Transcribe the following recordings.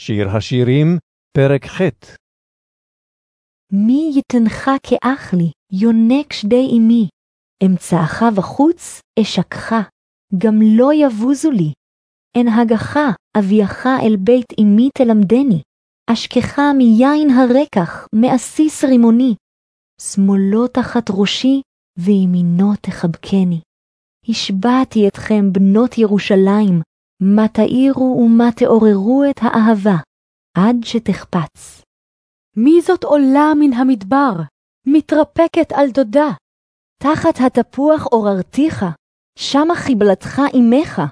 שיר השירים, פרק ח' מי יתנך כאח לי, יונק שדי אמי, אמצעך בחוץ, אשקך, גם לא יבוזו לי. אנהגך, אביאך אל בית אמי תלמדני, אשכך מיין הרקח, מעסיס רימוני. שמאלו תחת ראשי, וימינו תחבקני. השבעתי אתכם בנות ירושלים, מה תאירו ומה תעוררו את האהבה, עד שתחפץ. מי זאת עולה מן המדבר, מתרפקת על דודה? תחת התפוח עוררתיך, שמה חיבלתך אמך,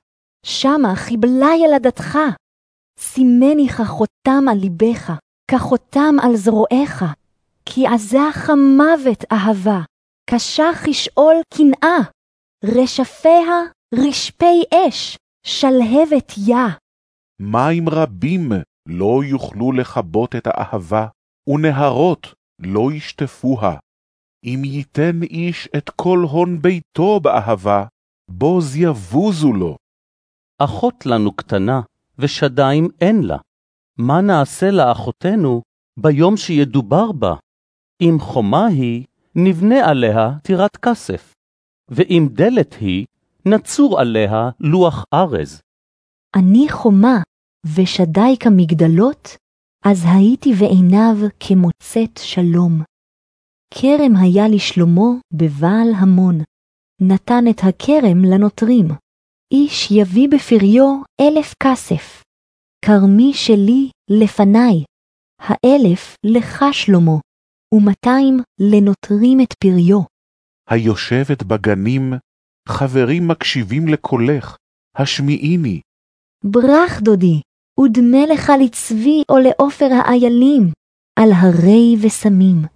שמה חיבלה ילדתך. סימני כחותם על ליבך, כחותם על זרועיך, כי עזך מוות אהבה, קשה כשאול קנאה, רשפיה רשפי אש, שלהבת יה. מים רבים לא יוכלו לכבות את האהבה, ונהרות לא ישטפוה. אם ייתן איש את כל הון ביתו באהבה, בוז יבוזו לו. אחות לנו קטנה, ושדיים אין לה. מה נעשה לאחותנו ביום שידובר בה? אם חומה היא, נבנה עליה טירת כסף, ואם דלת היא, נצור עליה לוח ארז. אני חומה, ושדי כמגדלות, אז הייתי בעיניו כמוצאת שלום. כרם היה לשלמה בבעל המון, נתן את הכרם לנוטרים. איש יביא בפריו אלף כסף. כרמי שלי לפניי, האלף לך שלמה, ומאתיים לנוטרים את פריו. היושבת בגנים, חברים מקשיבים לקולך, השמיעיני. ברך דודי, ודמה לך לצבי או לעופר האיילים, על הרי ושמים.